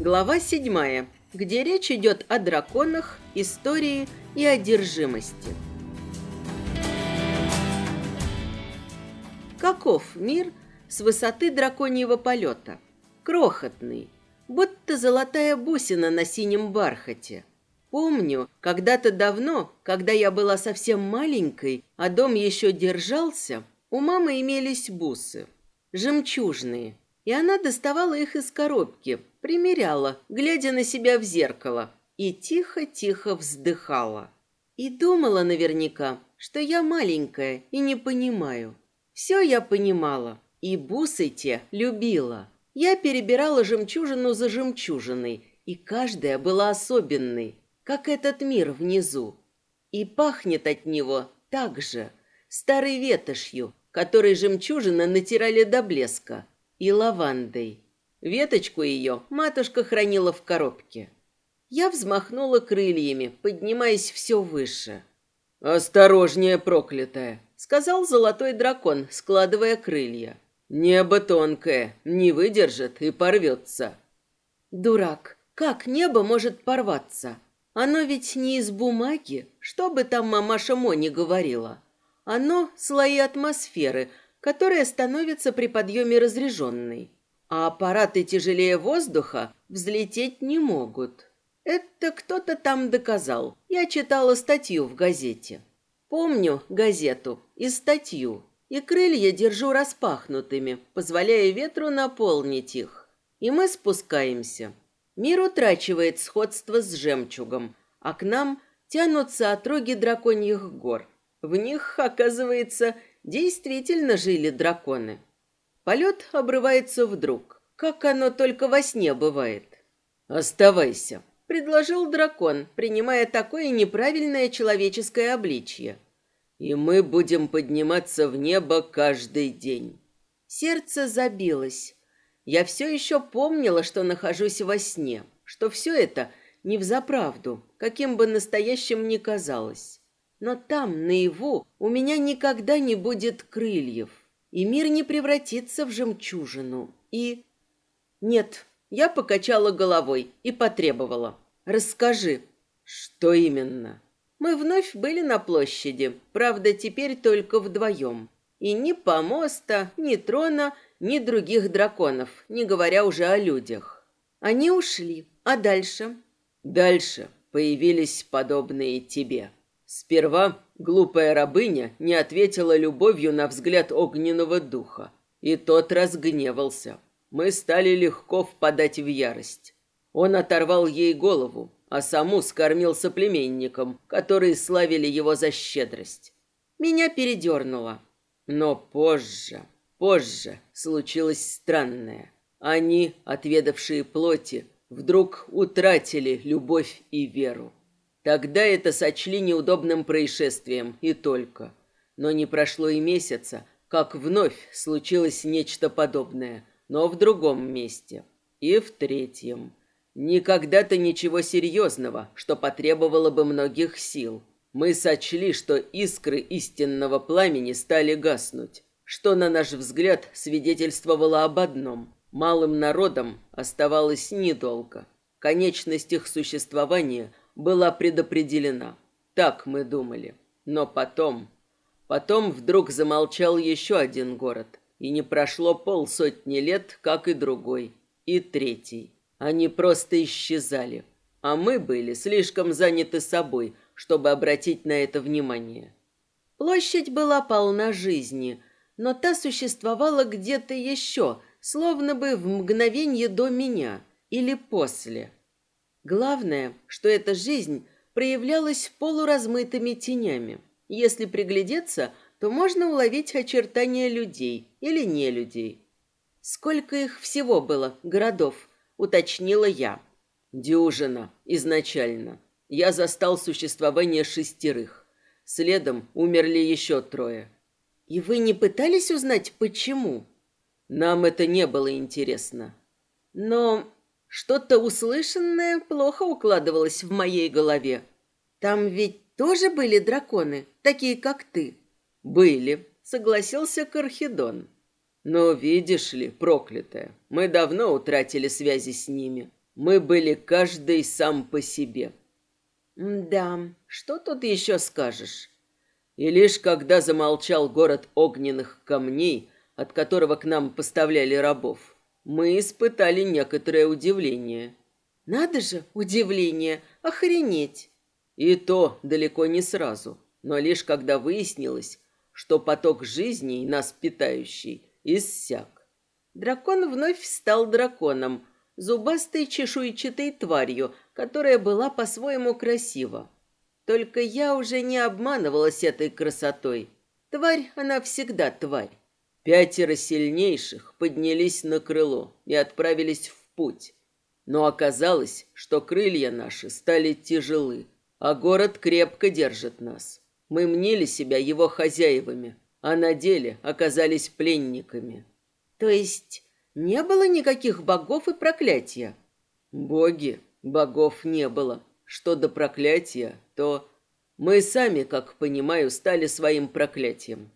Глава седьмая, где речь идет о драконах, истории и одержимости. Каков мир с высоты драконьего полета? Крохотный, будто золотая бусина на синем бархате. Помню, когда-то давно, когда я была совсем маленькой, а дом еще держался, у мамы имелись бусы, жемчужные, и она доставала их из коробки, примеряла, глядя на себя в зеркало, и тихо-тихо вздыхала. И думала наверняка, что я маленькая и не понимаю. Все я понимала, и бусы те любила. Я перебирала жемчужину за жемчужиной, и каждая была особенной, как этот мир внизу. И пахнет от него так же, старой ветошью, которой жемчужина натирали до блеска, и лавандой. Веточку ее матушка хранила в коробке. Я взмахнула крыльями, поднимаясь все выше. «Осторожнее, проклятая!» — сказал золотой дракон, складывая крылья. «Небо тонкое, не выдержит и порвется». «Дурак, как небо может порваться?» Оно ведь не из бумаги, что бы там мамаша Мони говорила. Оно – слои атмосферы, которая становится при подъеме разреженной. А аппараты тяжелее воздуха взлететь не могут. Это кто-то там доказал. Я читала статью в газете. Помню газету и статью. И крылья держу распахнутыми, позволяя ветру наполнить их. И мы спускаемся. Мир утрачивает сходство с жемчугом, а к нам тянутся отроги драконьих гор. В них, оказывается, действительно жили драконы. Полет обрывается вдруг, как оно только во сне бывает. «Оставайся», — предложил дракон, принимая такое неправильное человеческое обличье. «И мы будем подниматься в небо каждый день». Сердце забилось. Я все еще помнила, что нахожусь во сне, что все это не взаправду, каким бы настоящим ни казалось. Но там, наяву, у меня никогда не будет крыльев, и мир не превратится в жемчужину. И... Нет, я покачала головой и потребовала. «Расскажи». «Что именно?» Мы вновь были на площади, правда, теперь только вдвоем. И ни помоста, ни трона ни других драконов, не говоря уже о людях. Они ушли. А дальше? Дальше появились подобные тебе. Сперва глупая рабыня не ответила любовью на взгляд огненного духа, и тот разгневался. Мы стали легко впадать в ярость. Он оторвал ей голову, а саму скормил соплеменникам, которые славили его за щедрость. Меня передернуло. Но позже... Позже случилось странное. Они, отведавшие плоти, вдруг утратили любовь и веру. Тогда это сочли неудобным происшествием и только. Но не прошло и месяца, как вновь случилось нечто подобное, но в другом месте. И в третьем. Никогда-то ничего серьезного, что потребовало бы многих сил. Мы сочли, что искры истинного пламени стали гаснуть, что, на наш взгляд, свидетельствовало об одном. Малым народам оставалось недолго. Конечность их существования была предопределена. Так мы думали. Но потом... Потом вдруг замолчал еще один город. И не прошло полсотни лет, как и другой. И третий. Они просто исчезали. А мы были слишком заняты собой, чтобы обратить на это внимание. Площадь была полна жизни – но та существовала где-то еще, словно бы в мгновение до меня или после. Главное, что эта жизнь проявлялась полуразмытыми тенями. Если приглядеться, то можно уловить очертания людей или не людей. Сколько их всего было, городов, уточнила я. Дюжина изначально. Я застал существование шестерых. Следом умерли еще трое. И вы не пытались узнать, почему? Нам это не было интересно. Но что-то услышанное плохо укладывалось в моей голове. Там ведь тоже были драконы, такие как ты. Были, согласился Кархидон. Но видишь ли, проклятая, мы давно утратили связи с ними. Мы были каждый сам по себе. Да, что тут еще скажешь? И лишь когда замолчал город огненных камней, от которого к нам поставляли рабов, мы испытали некоторое удивление. Надо же, удивление, охренеть. И то далеко не сразу, но лишь когда выяснилось, что поток жизни, нас питающий, иссяк. Дракон вновь стал драконом, зубастой чешуйчатой тварью, которая была по-своему красива. Только я уже не обманывалась этой красотой. Тварь, она всегда тварь. Пятеро сильнейших поднялись на крыло и отправились в путь. Но оказалось, что крылья наши стали тяжелы, а город крепко держит нас. Мы мнили себя его хозяевами, а на деле оказались пленниками. То есть не было никаких богов и проклятия? Боги, богов не было. Что до проклятия, то мы сами, как понимаю, стали своим проклятием.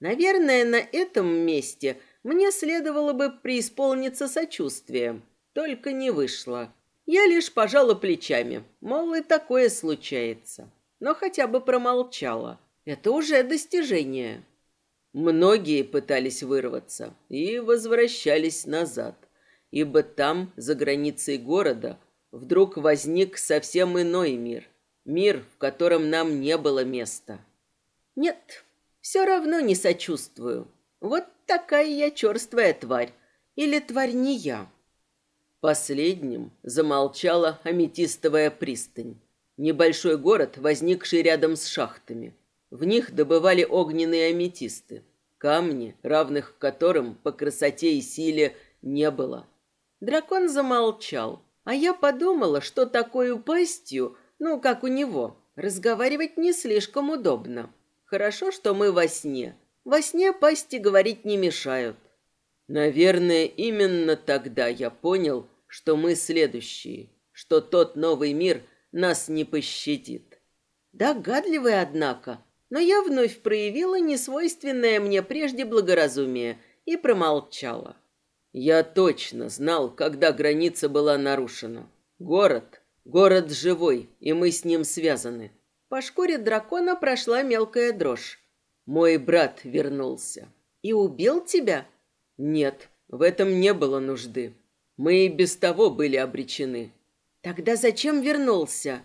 Наверное, на этом месте мне следовало бы преисполниться сочувствием, только не вышло. Я лишь пожала плечами, мол, и такое случается. Но хотя бы промолчала. Это уже достижение. Многие пытались вырваться и возвращались назад, ибо там, за границей города, вдруг возник совсем иной мир. Мир, в котором нам не было места. Нет, все равно не сочувствую. Вот такая я черствая тварь. Или тварь не я. Последним замолчала аметистовая пристань. Небольшой город, возникший рядом с шахтами. В них добывали огненные аметисты. Камни, равных которым по красоте и силе не было. Дракон замолчал, а я подумала, что такой пастью, ну, как у него, разговаривать не слишком удобно. Хорошо, что мы во сне. Во сне пасти говорить не мешают. Наверное, именно тогда я понял, что мы следующие, что тот новый мир нас не пощадит. Догадливый, однако, но я вновь проявила несвойственное мне прежде благоразумие и промолчала. Я точно знал, когда граница была нарушена. Город, город живой, и мы с ним связаны. По шкуре дракона прошла мелкая дрожь. Мой брат вернулся. И убил тебя? Нет, в этом не было нужды. Мы и без того были обречены. Тогда зачем вернулся?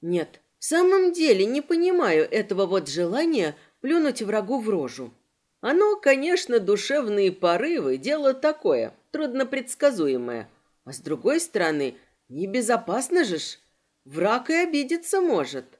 Нет, в самом деле не понимаю этого вот желания плюнуть врагу в рожу. Оно, конечно, душевные порывы, дело такое, труднопредсказуемое. А с другой стороны, небезопасно же ж. Враг и обидеться может.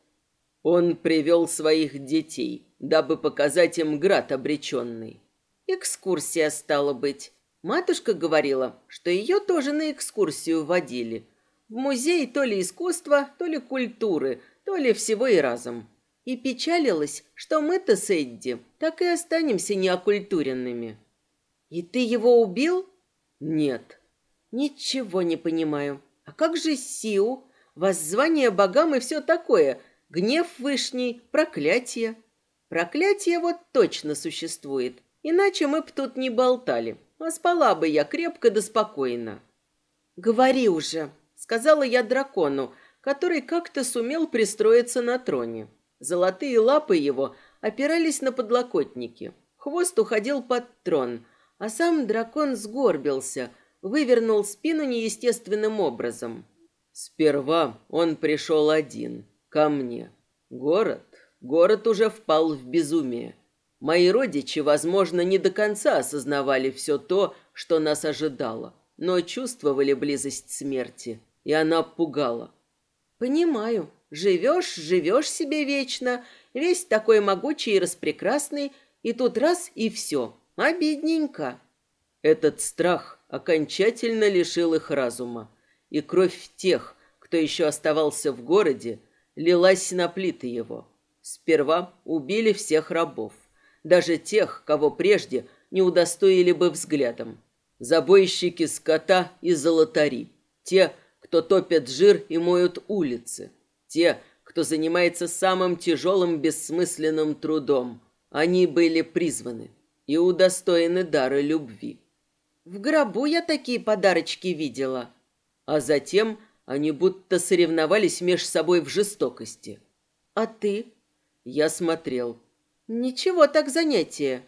Он привел своих детей, дабы показать им град обреченный. Экскурсия стала быть. Матушка говорила, что ее тоже на экскурсию водили. В музей то ли искусства, то ли культуры, то ли всего и разом и печалилась, что мы-то с Эдди так и останемся неокультуренными. И ты его убил? Нет. Ничего не понимаю. А как же Сиу? Воззвание богам и все такое. Гнев вышний, проклятие. Проклятие вот точно существует. Иначе мы б тут не болтали. А спала бы я крепко да спокойно. Говори уже, сказала я дракону, который как-то сумел пристроиться на троне. Золотые лапы его опирались на подлокотники. Хвост уходил под трон, а сам дракон сгорбился, вывернул спину неестественным образом. Сперва он пришел один, ко мне. Город, город уже впал в безумие. Мои родичи, возможно, не до конца осознавали все то, что нас ожидало, но чувствовали близость смерти, и она пугала. «Понимаю», Живешь, живешь себе вечно, весь такой могучий и распрекрасный, и тут раз и все. Обидненько. Этот страх окончательно лишил их разума, и кровь тех, кто еще оставался в городе, лилась на плиты его. Сперва убили всех рабов, даже тех, кого прежде не удостоили бы взглядом. Забойщики скота и золотари, те, кто топят жир и моют улицы – те, кто занимается самым тяжелым бессмысленным трудом. Они были призваны и удостоены дара любви. В гробу я такие подарочки видела. А затем они будто соревновались меж собой в жестокости. А ты? Я смотрел. Ничего так занятие.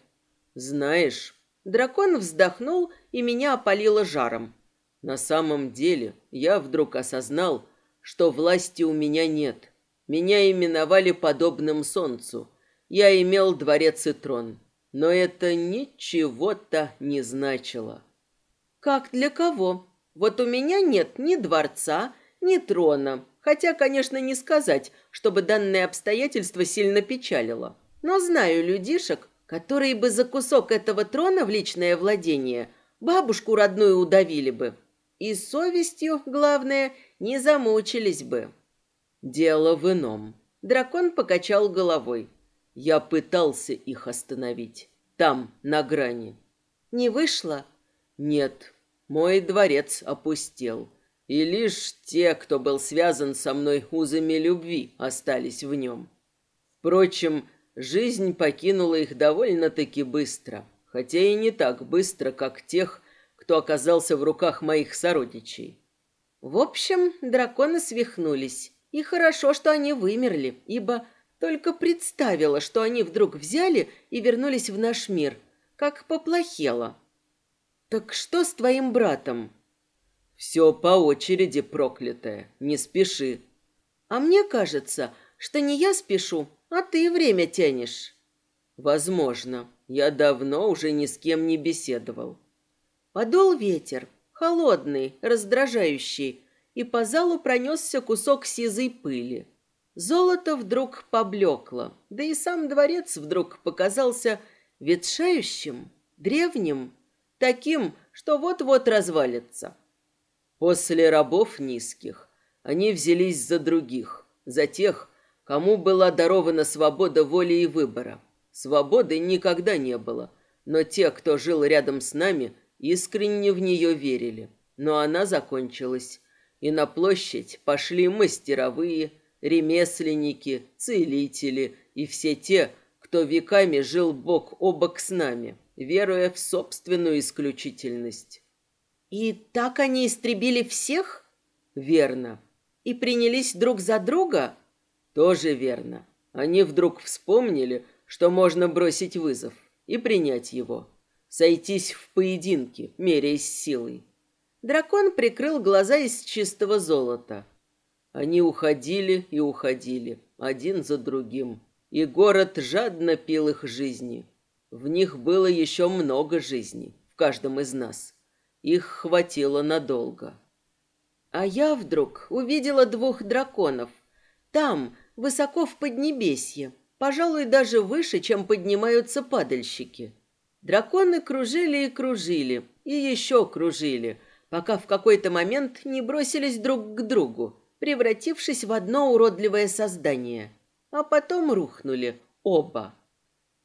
Знаешь, дракон вздохнул и меня опалило жаром. На самом деле, я вдруг осознал, что власти у меня нет. Меня именовали подобным солнцу. Я имел дворец и трон. Но это ничего-то не значило. Как для кого? Вот у меня нет ни дворца, ни трона. Хотя, конечно, не сказать, чтобы данное обстоятельство сильно печалило. Но знаю людишек, которые бы за кусок этого трона в личное владение бабушку родную удавили бы. И совестью, главное, не замучились бы. Дело в ином. Дракон покачал головой. Я пытался их остановить. Там, на грани. Не вышло? Нет. Мой дворец опустел. И лишь те, кто был связан со мной узами любви, остались в нем. Впрочем, жизнь покинула их довольно-таки быстро. Хотя и не так быстро, как тех, кто оказался в руках моих сородичей. В общем, драконы свихнулись. И хорошо, что они вымерли, ибо только представила, что они вдруг взяли и вернулись в наш мир, как поплохело. Так что с твоим братом? Все по очереди, проклятая, не спеши. А мне кажется, что не я спешу, а ты время тянешь. Возможно, я давно уже ни с кем не беседовал. Подул ветер, холодный, раздражающий, и по залу пронесся кусок сизой пыли. Золото вдруг поблекло, да и сам дворец вдруг показался ветшающим, древним, таким, что вот-вот развалится. После рабов низких они взялись за других, за тех, кому была дарована свобода воли и выбора. Свободы никогда не было, но те, кто жил рядом с нами, искренне в нее верили. Но она закончилась, и на площадь пошли мастеровые, ремесленники, целители и все те, кто веками жил бок о бок с нами, веруя в собственную исключительность. И так они истребили всех? Верно. И принялись друг за друга? Тоже верно. Они вдруг вспомнили, что можно бросить вызов и принять его. Сойтись в поединке, меряясь силой. Дракон прикрыл глаза из чистого золота. Они уходили и уходили, один за другим. И город жадно пил их жизни. В них было еще много жизней, в каждом из нас. Их хватило надолго. А я вдруг увидела двух драконов. Там, высоко в Поднебесье, пожалуй, даже выше, чем поднимаются падальщики. Драконы кружили и кружили, и еще кружили, пока в какой-то момент не бросились друг к другу, превратившись в одно уродливое создание. А потом рухнули оба.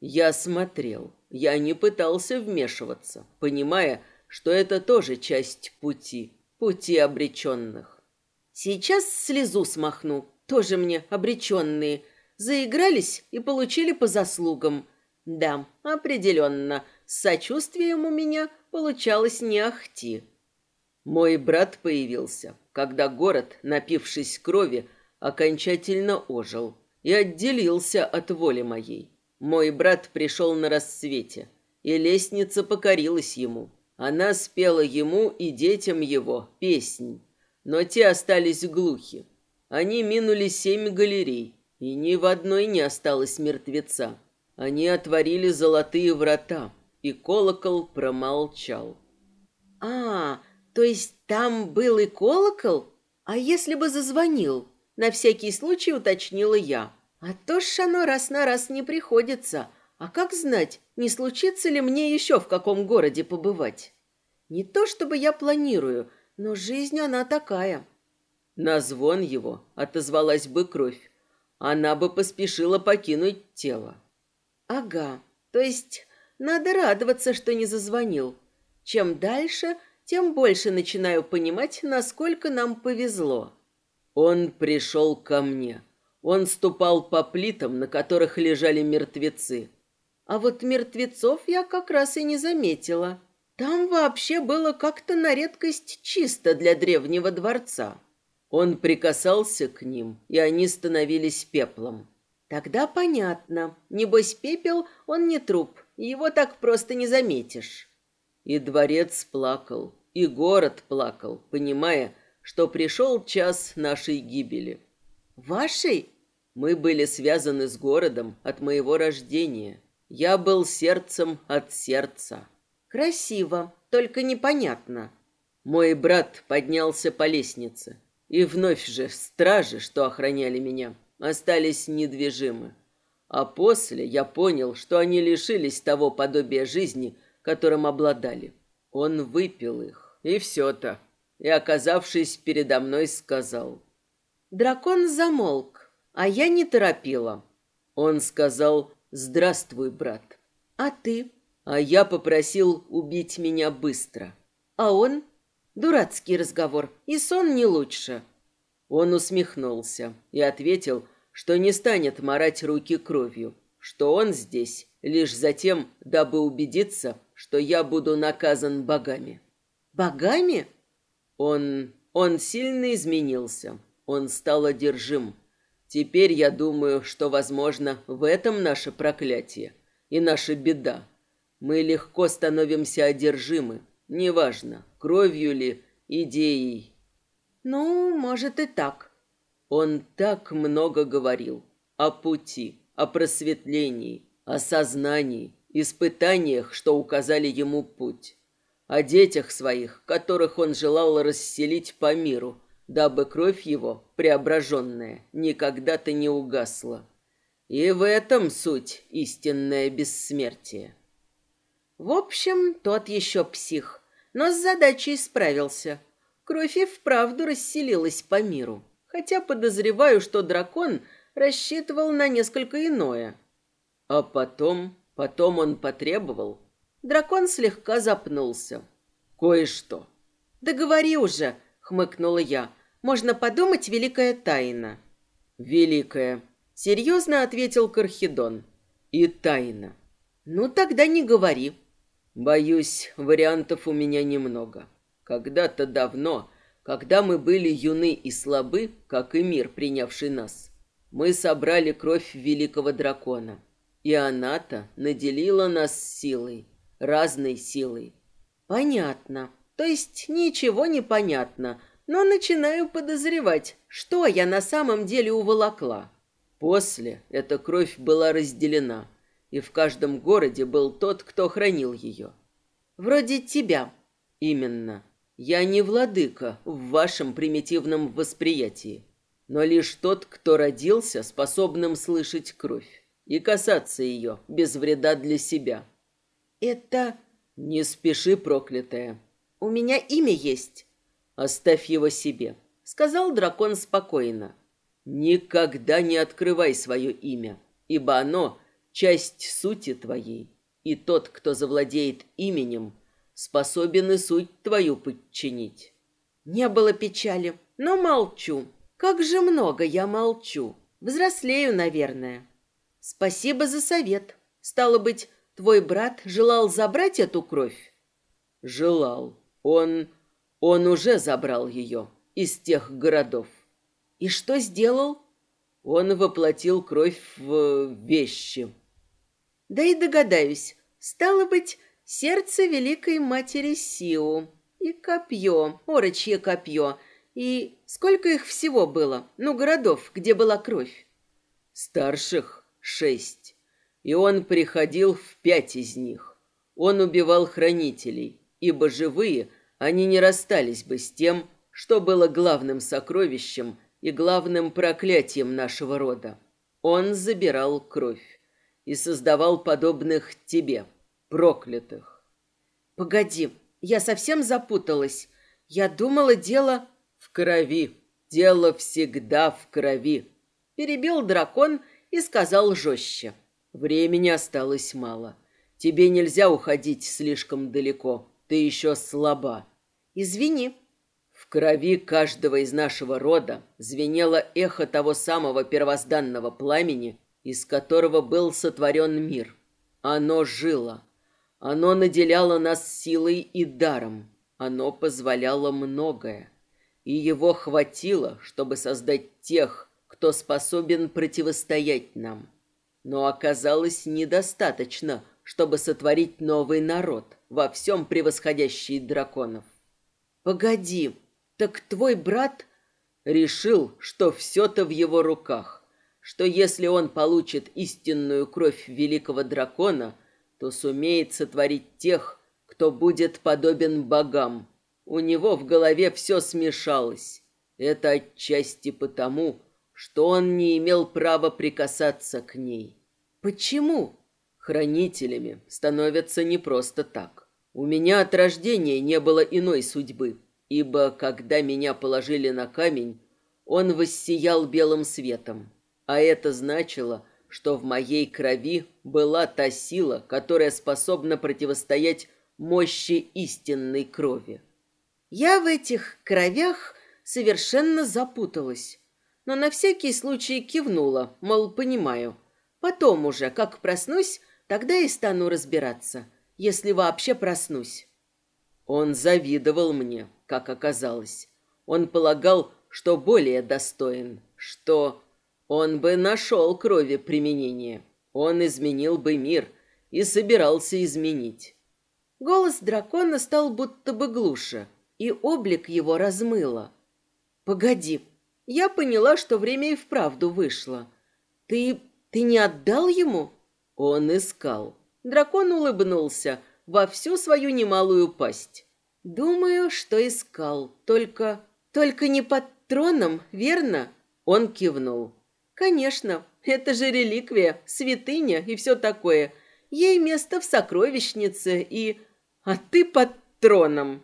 Я смотрел. Я не пытался вмешиваться, понимая, что это тоже часть пути, пути обреченных. Сейчас слезу смахну, тоже мне обреченные. Заигрались и получили по заслугам. Да, определенно, с сочувствием у меня получалось не ахти. Мой брат появился, когда город, напившись крови, окончательно ожил и отделился от воли моей. Мой брат пришел на рассвете, и лестница покорилась ему. Она спела ему и детям его песнь, но те остались глухи. Они минули семь галерей, и ни в одной не осталось мертвеца. Они отворили золотые врата, и колокол промолчал. «А, то есть там был и колокол? А если бы зазвонил? На всякий случай уточнила я. А то ж оно раз на раз не приходится. А как знать, не случится ли мне еще в каком городе побывать? Не то чтобы я планирую, но жизнь она такая. На звон его отозвалась бы кровь. Она бы поспешила покинуть тело. Ага, то есть надо радоваться, что не зазвонил. Чем дальше, тем больше начинаю понимать, насколько нам повезло. Он пришел ко мне. Он ступал по плитам, на которых лежали мертвецы. А вот мертвецов я как раз и не заметила. Там вообще было как-то на редкость чисто для древнего дворца. Он прикасался к ним, и они становились пеплом. Тогда понятно. Небось, пепел, он не труп, его так просто не заметишь. И дворец плакал, и город плакал, понимая, что пришел час нашей гибели. Вашей? Мы были связаны с городом от моего рождения. Я был сердцем от сердца. Красиво, только непонятно. Мой брат поднялся по лестнице, и вновь же стражи, что охраняли меня, остались недвижимы. А после я понял, что они лишились того подобия жизни, которым обладали. Он выпил их, и все-то. И, оказавшись передо мной, сказал. Дракон замолк, а я не торопила. Он сказал «Здравствуй, брат». «А ты?» А я попросил убить меня быстро. А он? Дурацкий разговор, и сон не лучше. Он усмехнулся и ответил, что не станет морать руки кровью, что он здесь лишь затем, дабы убедиться, что я буду наказан богами. Богами? Он... он сильно изменился. Он стал одержим. Теперь я думаю, что, возможно, в этом наше проклятие и наша беда. Мы легко становимся одержимы, неважно, кровью ли, идеей. Ну, может и так. Он так много говорил о пути, о просветлении, о сознании, испытаниях, что указали ему путь, о детях своих, которых он желал расселить по миру, дабы кровь его, преображенная, никогда-то не угасла. И в этом суть истинное бессмертие. В общем, тот еще псих, но с задачей справился. Кровь и вправду расселилась по миру, хотя подозреваю, что дракон рассчитывал на несколько иное. А потом, потом он потребовал. Дракон слегка запнулся. Кое-что. «Да говори уже», — хмыкнула я. «Можно подумать, великая тайна». «Великая», — серьезно ответил Кархидон. «И тайна». «Ну, тогда не говори», Боюсь, вариантов у меня немного. Когда-то давно, когда мы были юны и слабы, как и мир, принявший нас, мы собрали кровь великого дракона. И она-то наделила нас силой, разной силой. Понятно. То есть ничего не понятно, но начинаю подозревать, что я на самом деле уволокла. После эта кровь была разделена – и в каждом городе был тот, кто хранил ее. Вроде тебя. Именно. Я не владыка в вашем примитивном восприятии, но лишь тот, кто родился способным слышать кровь и касаться ее без вреда для себя. Это... Не спеши, проклятая. У меня имя есть. Оставь его себе, сказал дракон спокойно. Никогда не открывай свое имя, ибо оно часть сути твоей, и тот, кто завладеет именем, способен и суть твою подчинить. Не было печали, но молчу. Как же много я молчу. Взрослею, наверное. Спасибо за совет. Стало быть, твой брат желал забрать эту кровь? Желал. Он... он уже забрал ее из тех городов. И что сделал? Он воплотил кровь в вещи, да и догадаюсь, стало быть, сердце великой матери Сиу. И копье, орочье копье. И сколько их всего было? Ну, городов, где была кровь? Старших шесть. И он приходил в пять из них. Он убивал хранителей, ибо живые они не расстались бы с тем, что было главным сокровищем и главным проклятием нашего рода. Он забирал кровь и создавал подобных тебе, проклятых. Погоди, я совсем запуталась. Я думала, дело в крови. Дело всегда в крови. Перебил дракон и сказал жестче. Времени осталось мало. Тебе нельзя уходить слишком далеко. Ты еще слаба. Извини. В крови каждого из нашего рода звенело эхо того самого первозданного пламени, из которого был сотворен мир. Оно жило. Оно наделяло нас силой и даром. Оно позволяло многое. И его хватило, чтобы создать тех, кто способен противостоять нам. Но оказалось недостаточно, чтобы сотворить новый народ, во всем превосходящий драконов. Погоди, так твой брат решил, что все-то в его руках, что если он получит истинную кровь великого дракона, то сумеет сотворить тех, кто будет подобен богам. У него в голове все смешалось. Это отчасти потому, что он не имел права прикасаться к ней. Почему? Хранителями становятся не просто так. У меня от рождения не было иной судьбы, ибо когда меня положили на камень, он воссиял белым светом. А это значило, что в моей крови была та сила, которая способна противостоять мощи истинной крови. Я в этих кровях совершенно запуталась, но на всякий случай кивнула, мол, понимаю. Потом уже, как проснусь, Тогда и стану разбираться, если вообще проснусь. Он завидовал мне, как оказалось. Он полагал, что более достоин, что он бы нашел крови применение. Он изменил бы мир и собирался изменить. Голос дракона стал будто бы глуше, и облик его размыло. «Погоди, я поняла, что время и вправду вышло. Ты... ты не отдал ему?» Он искал. Дракон улыбнулся во всю свою немалую пасть. Думаю, что искал, только... Только не под троном, верно? Он кивнул. Конечно, это же реликвия, святыня и все такое. Ей место в сокровищнице и... А ты под троном.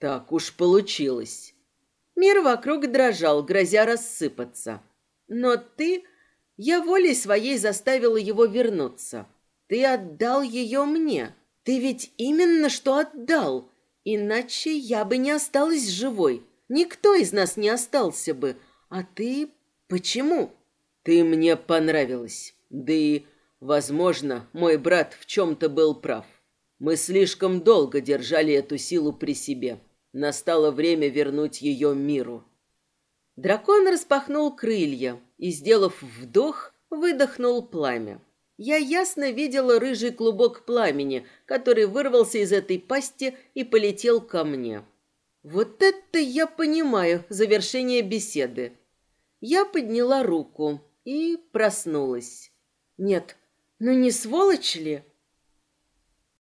Так уж получилось. Мир вокруг дрожал, грозя рассыпаться. Но ты я волей своей заставила его вернуться. Ты отдал ее мне. Ты ведь именно что отдал. Иначе я бы не осталась живой. Никто из нас не остался бы. А ты... Почему? Ты мне понравилась. Да и, возможно, мой брат в чем-то был прав. Мы слишком долго держали эту силу при себе. Настало время вернуть ее миру. Дракон распахнул крылья и, сделав вдох, выдохнул пламя. Я ясно видела рыжий клубок пламени, который вырвался из этой пасти и полетел ко мне. Вот это я понимаю, завершение беседы. Я подняла руку и проснулась. Нет, ну не сволочь ли?